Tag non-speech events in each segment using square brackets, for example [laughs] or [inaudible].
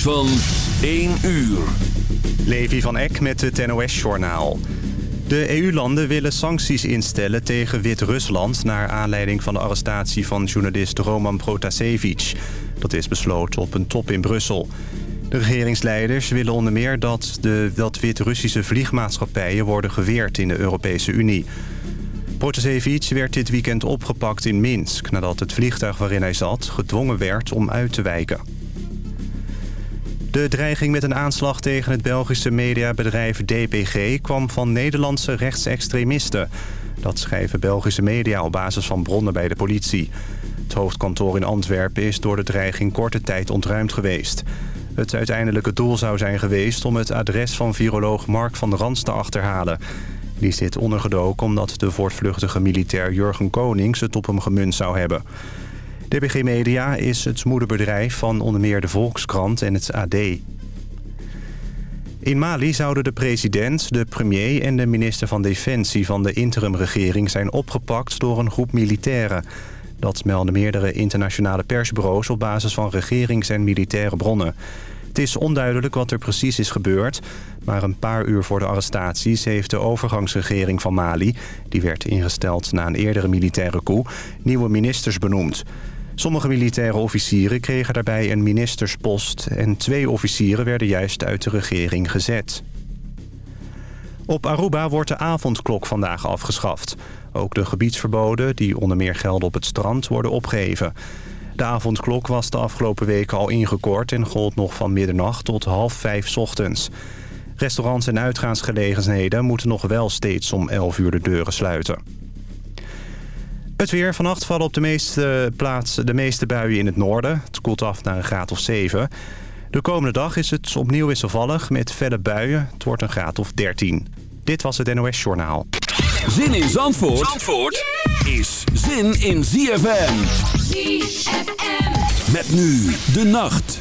van 1 uur. Levi van Eck met het NOS-journaal. De EU-landen willen sancties instellen tegen Wit-Rusland... naar aanleiding van de arrestatie van journalist Roman Protasevich. Dat is besloten op een top in Brussel. De regeringsleiders willen onder meer dat, de, dat Wit-Russische vliegmaatschappijen... worden geweerd in de Europese Unie. Protasevich werd dit weekend opgepakt in Minsk... nadat het vliegtuig waarin hij zat gedwongen werd om uit te wijken. De dreiging met een aanslag tegen het Belgische mediabedrijf DPG... kwam van Nederlandse rechtsextremisten. Dat schrijven Belgische media op basis van bronnen bij de politie. Het hoofdkantoor in Antwerpen is door de dreiging korte tijd ontruimd geweest. Het uiteindelijke doel zou zijn geweest om het adres van viroloog Mark van Rans te achterhalen. Die zit ondergedoken omdat de voortvluchtige militair Jurgen Konings het op hem gemunt zou hebben. DPG Media is het moederbedrijf van onder meer de Volkskrant en het AD. In Mali zouden de president, de premier en de minister van Defensie van de interimregering zijn opgepakt door een groep militairen. Dat melden meerdere internationale persbureaus op basis van regerings- en militaire bronnen. Het is onduidelijk wat er precies is gebeurd. Maar een paar uur voor de arrestaties heeft de overgangsregering van Mali... die werd ingesteld na een eerdere militaire coup... nieuwe ministers benoemd. Sommige militaire officieren kregen daarbij een ministerspost... en twee officieren werden juist uit de regering gezet. Op Aruba wordt de avondklok vandaag afgeschaft. Ook de gebiedsverboden, die onder meer gelden op het strand, worden opgeheven. De avondklok was de afgelopen weken al ingekort... en gold nog van middernacht tot half vijf ochtends. Restaurants en uitgaansgelegenheden moeten nog wel steeds om 11 uur de deuren sluiten. Het weer. Vannacht vallen op de meeste plaatsen de meeste buien in het noorden. Het koelt af naar een graad of 7. De komende dag is het opnieuw wisselvallig met felle buien. Het wordt een graad of 13. Dit was het NOS Journaal. Zin in Zandvoort, Zandvoort is zin in ZFM. ZFM. Met nu de nacht.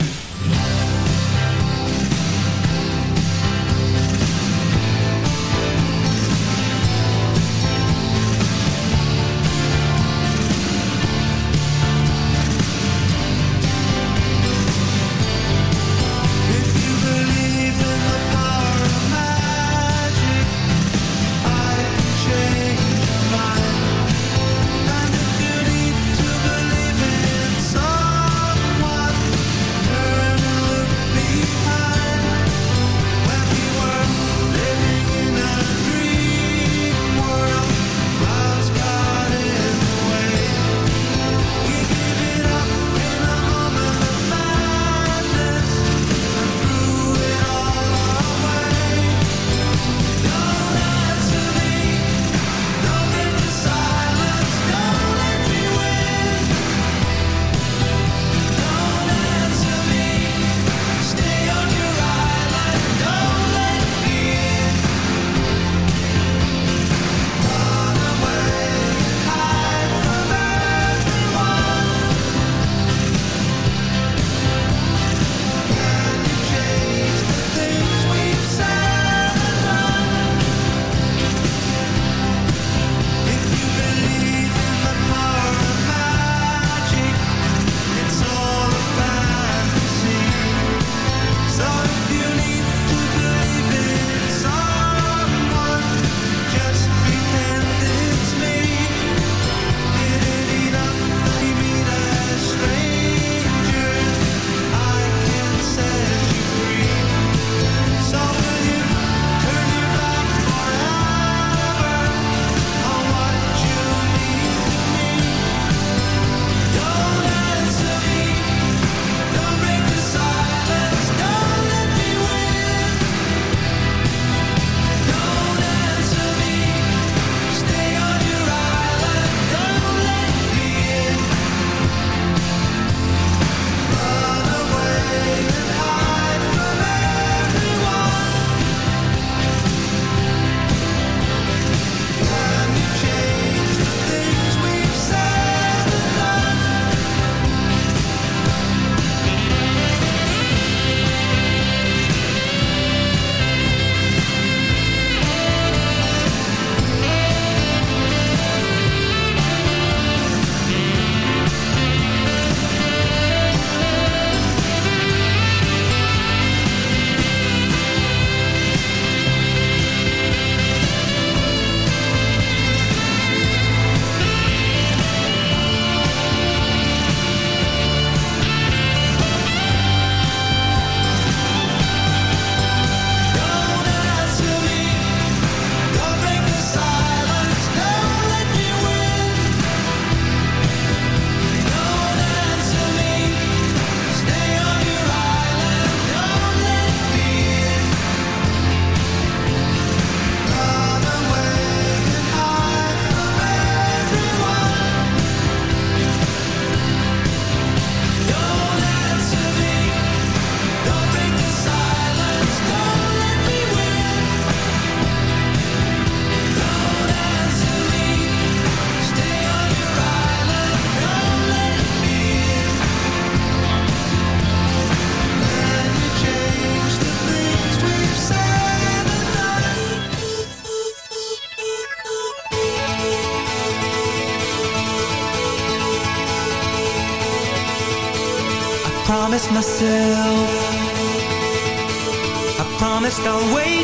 Myself I promised I'll wait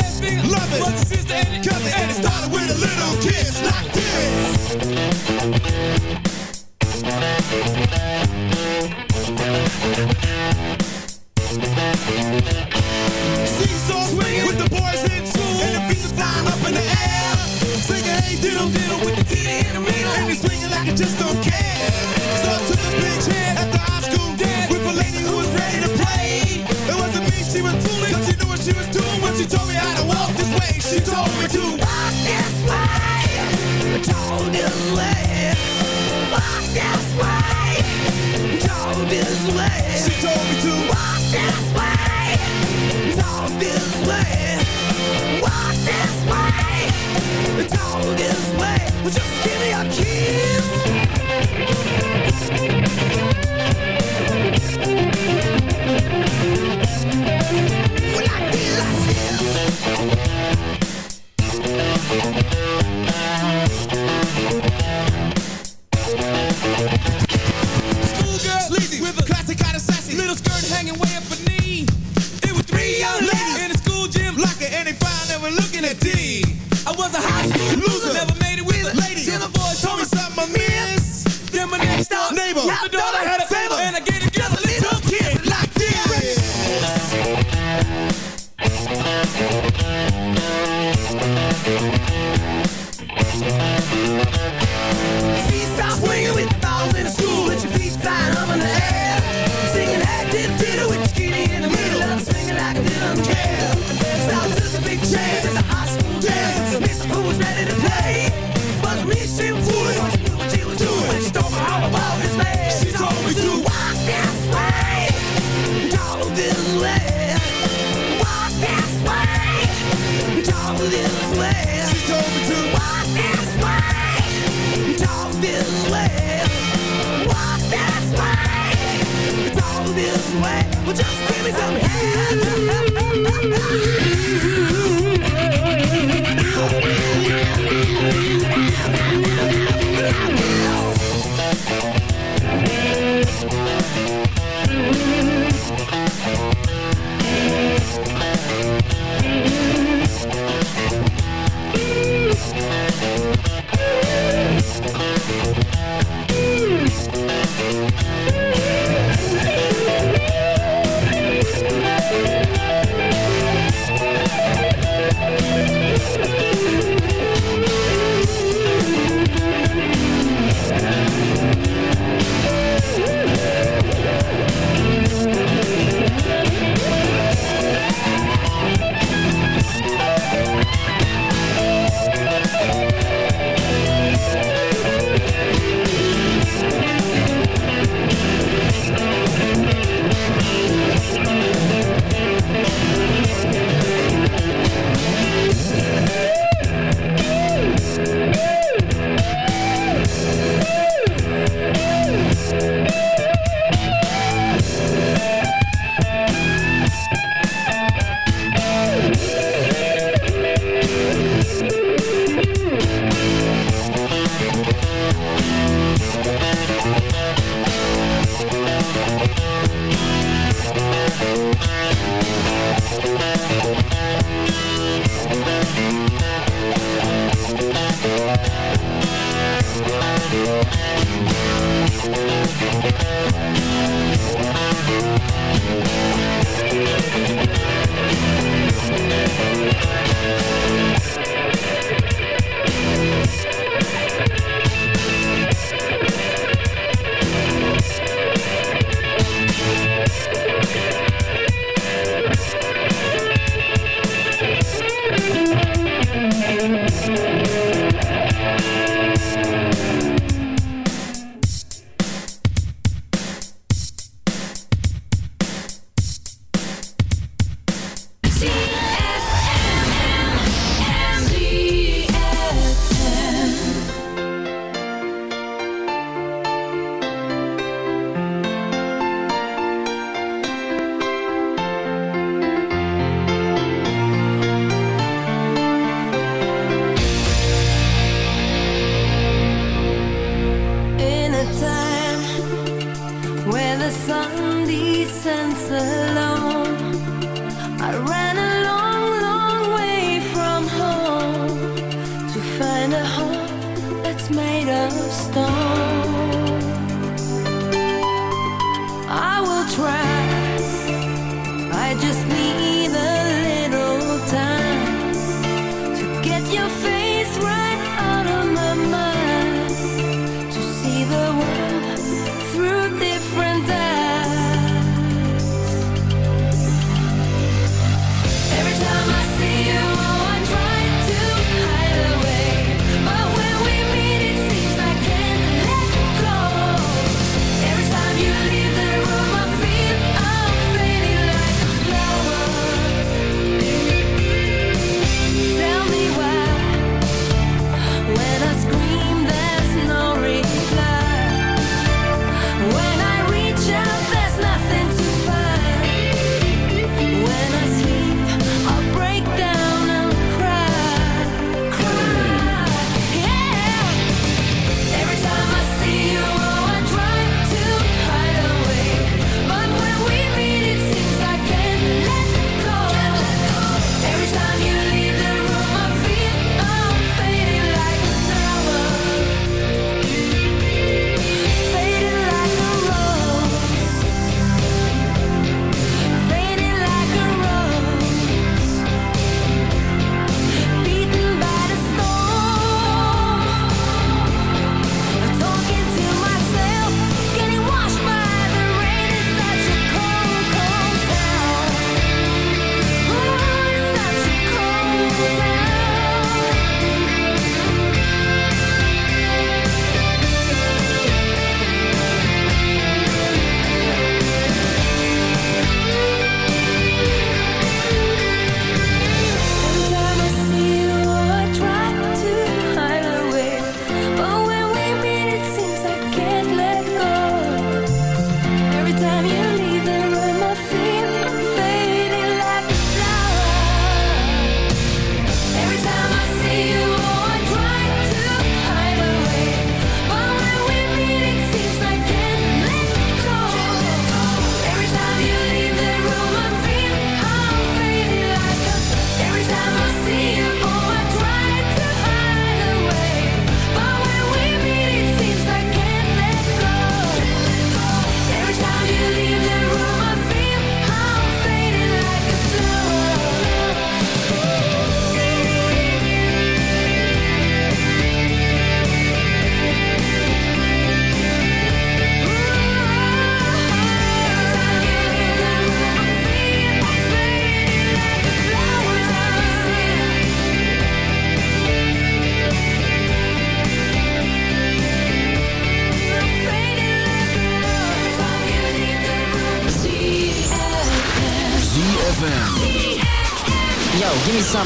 best thing. Love it. Brother, sister, and it, and it started with a little kiss like this. We'll just give me some head. [laughs]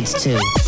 dance to.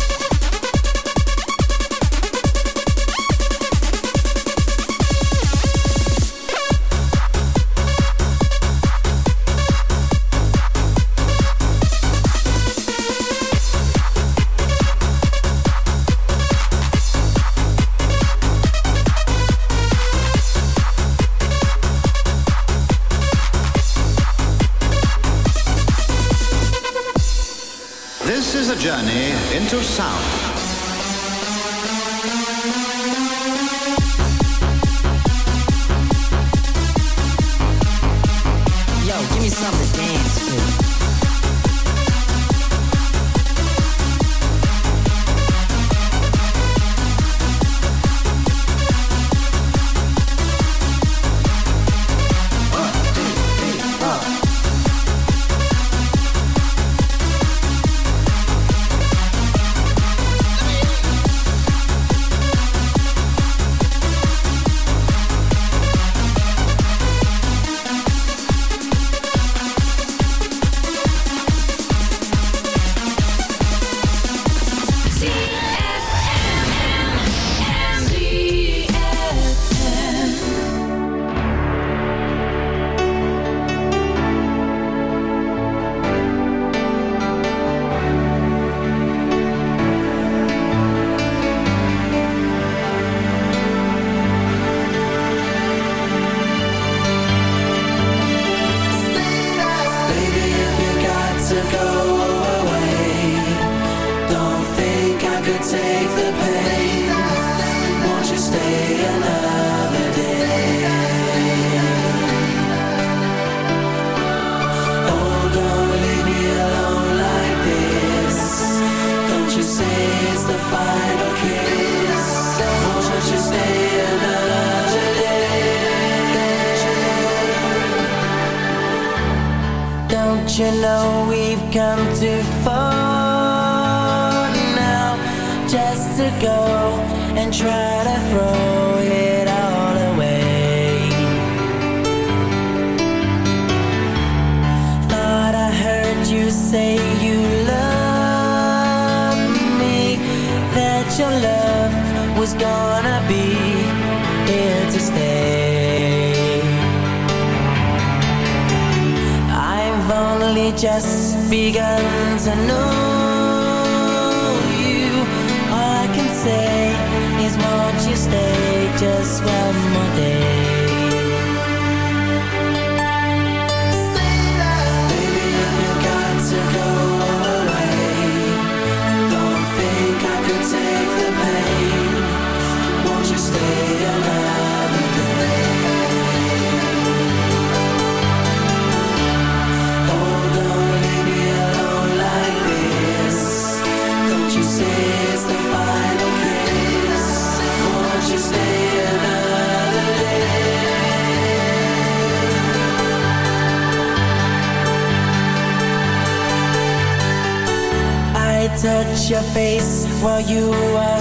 face while you are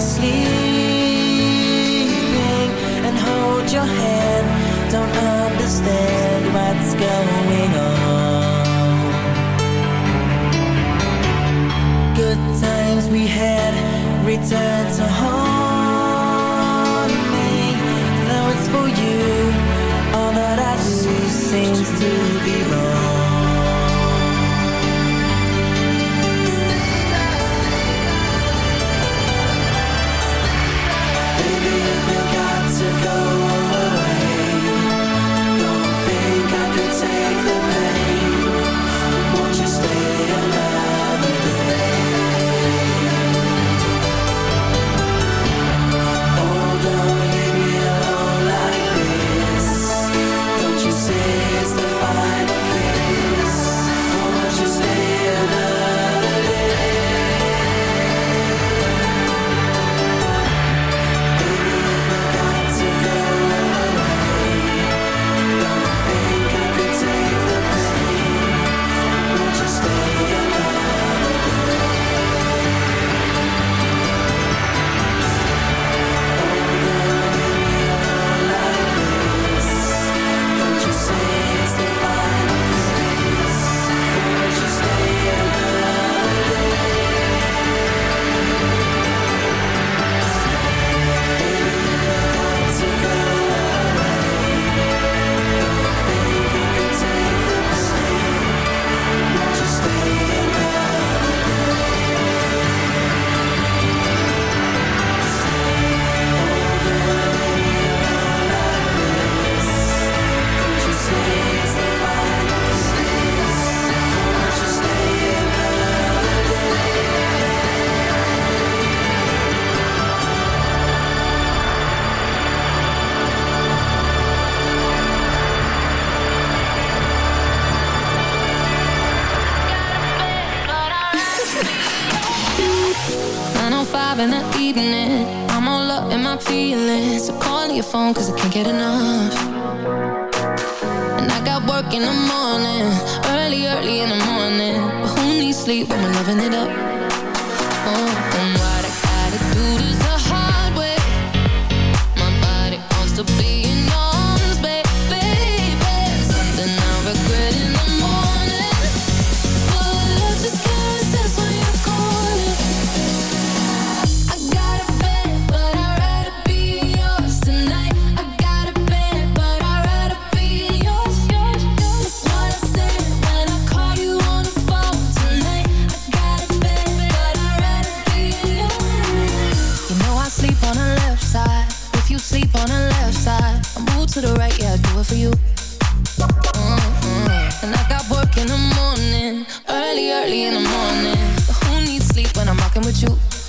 you?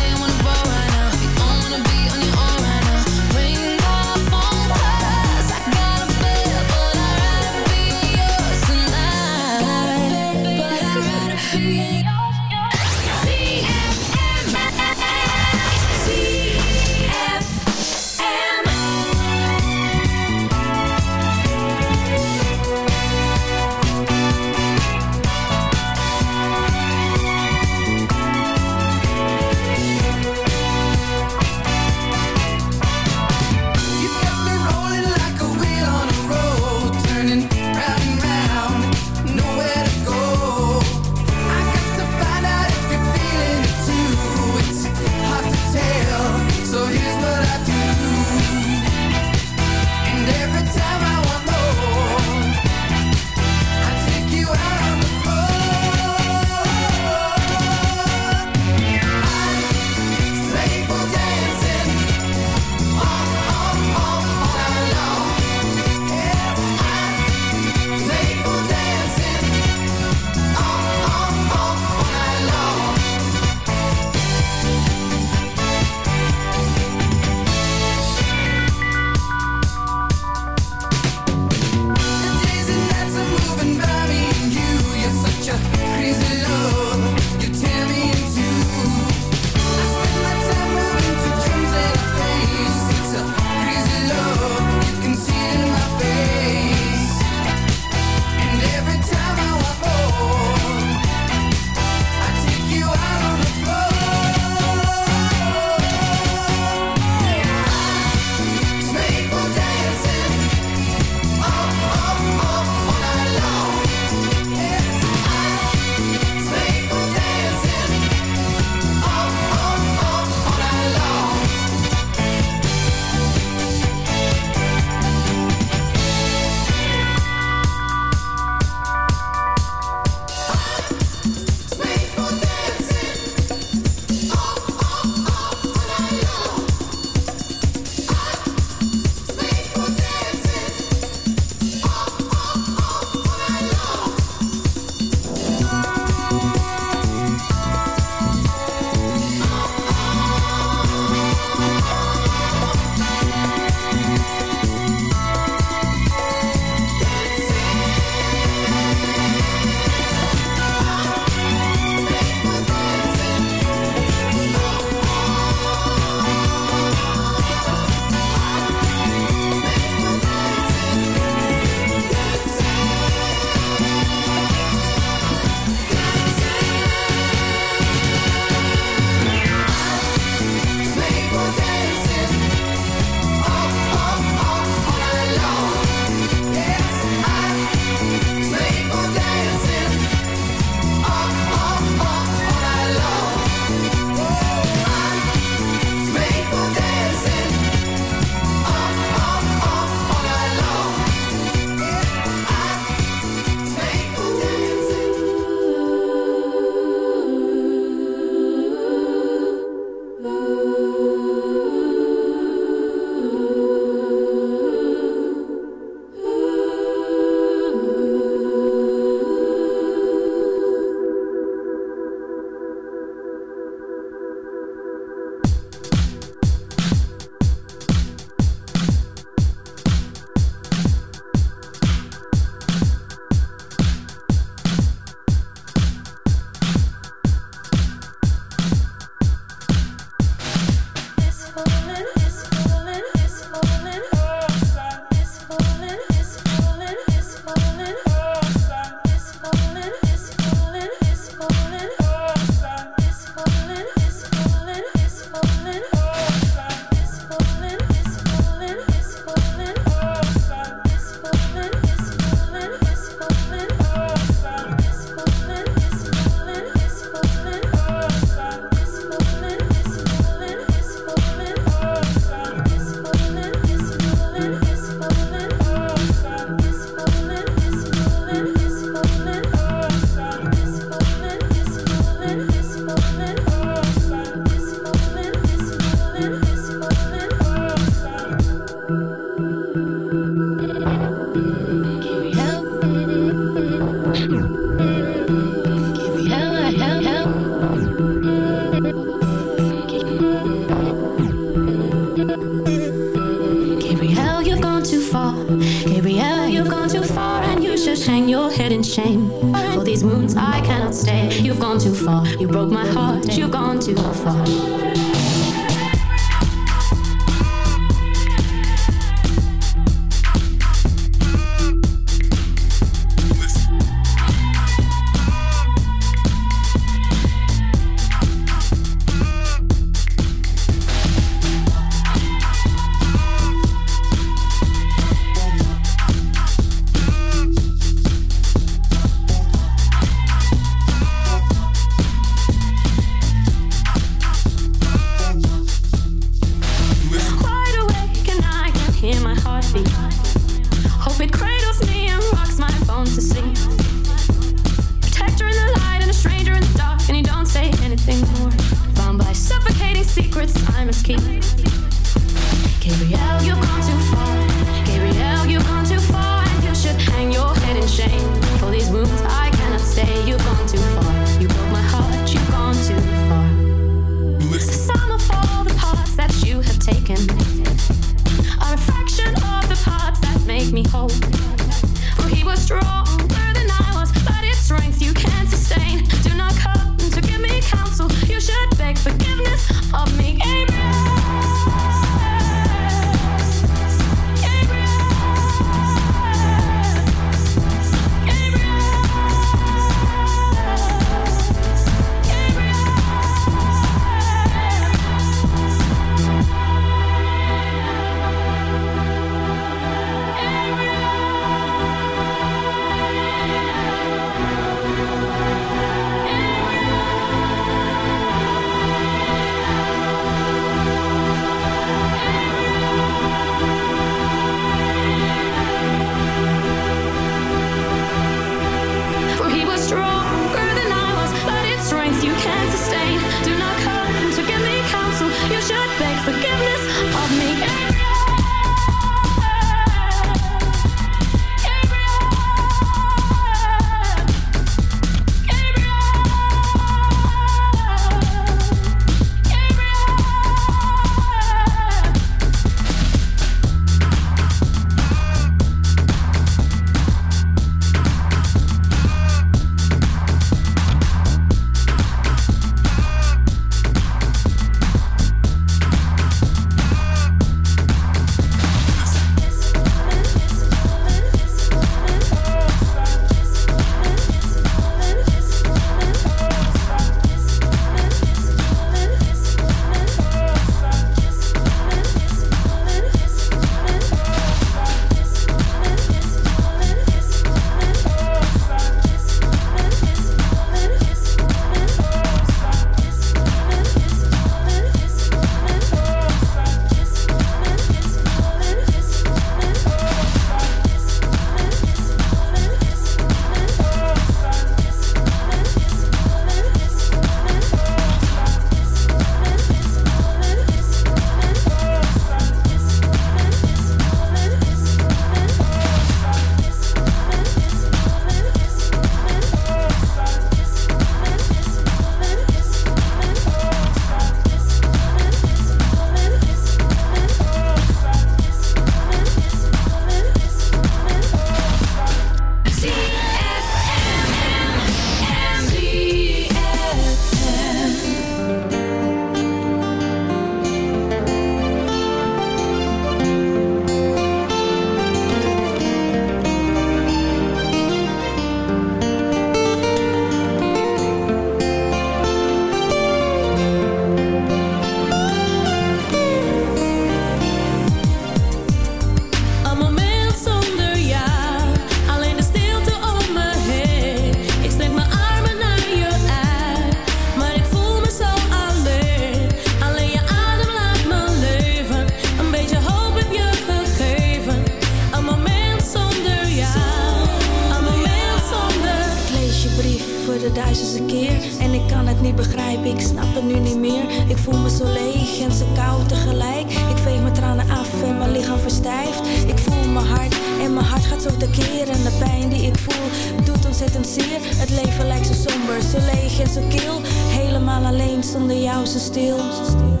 Son the house de Zo stil.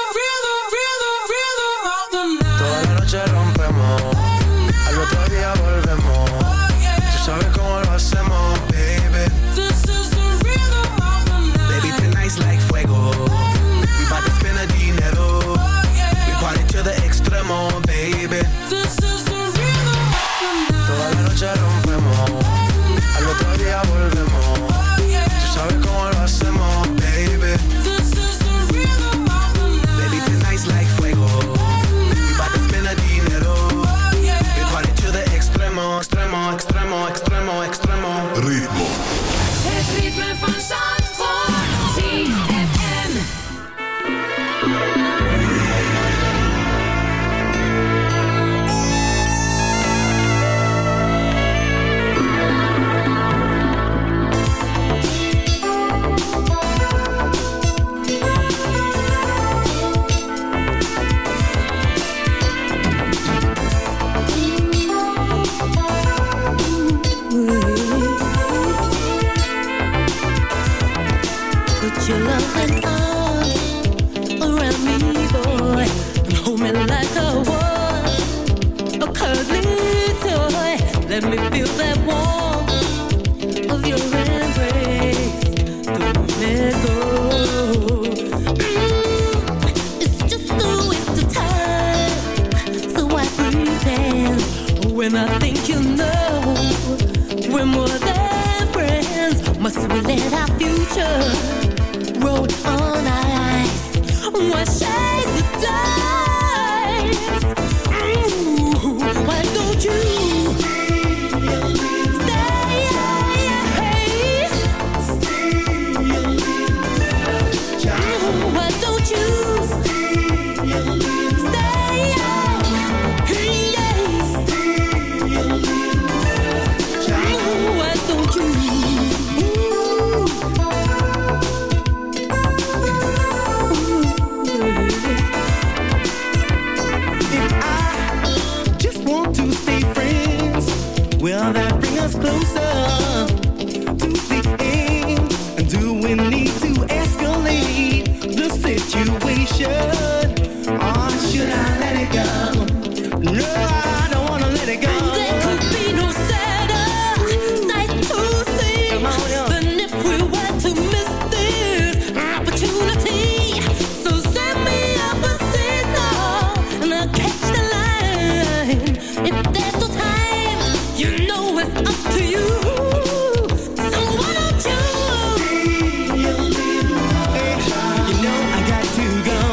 got to go.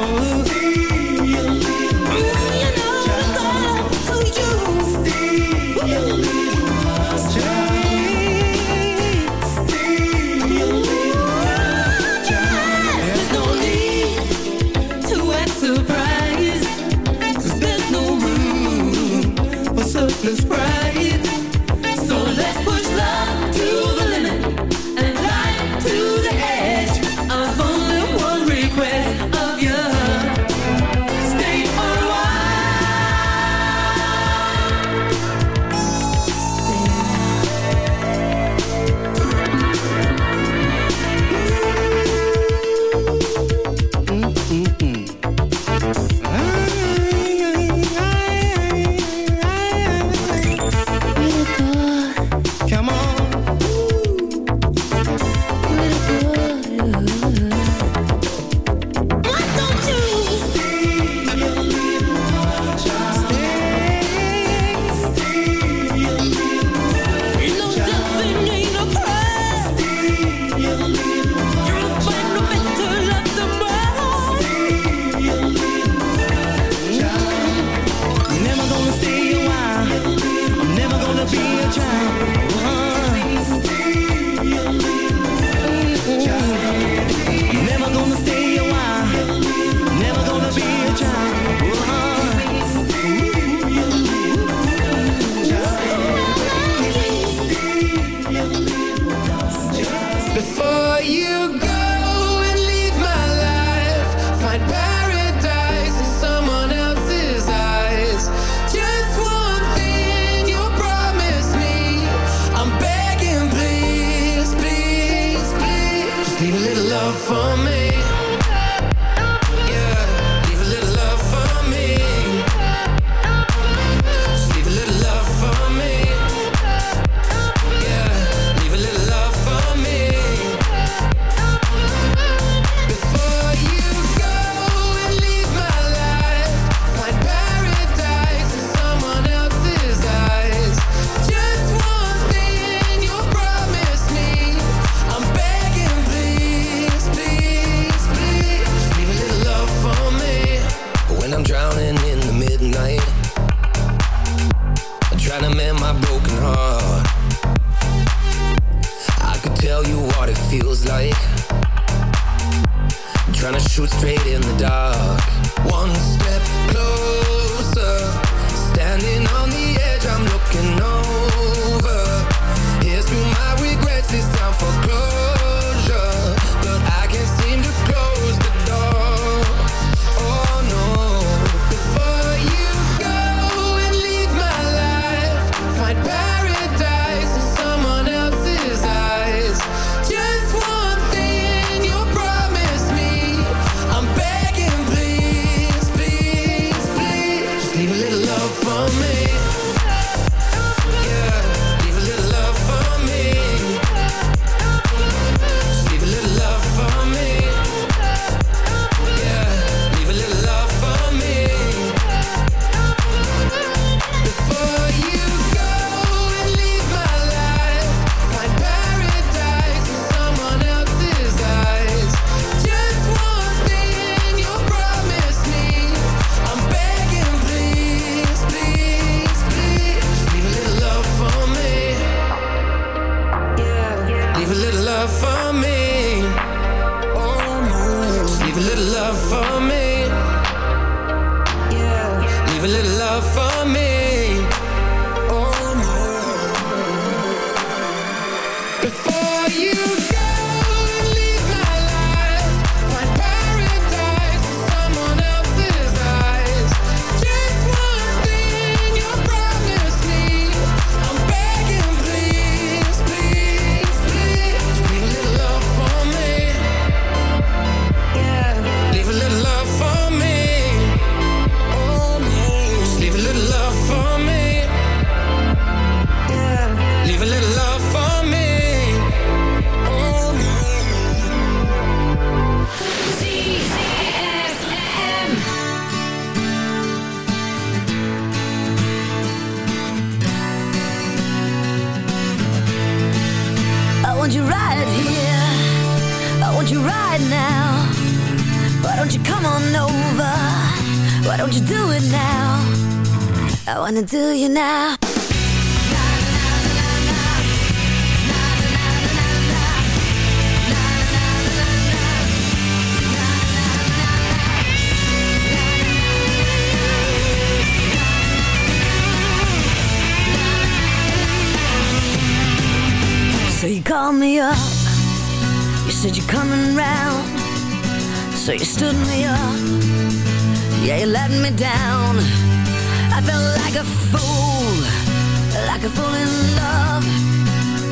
Love for me.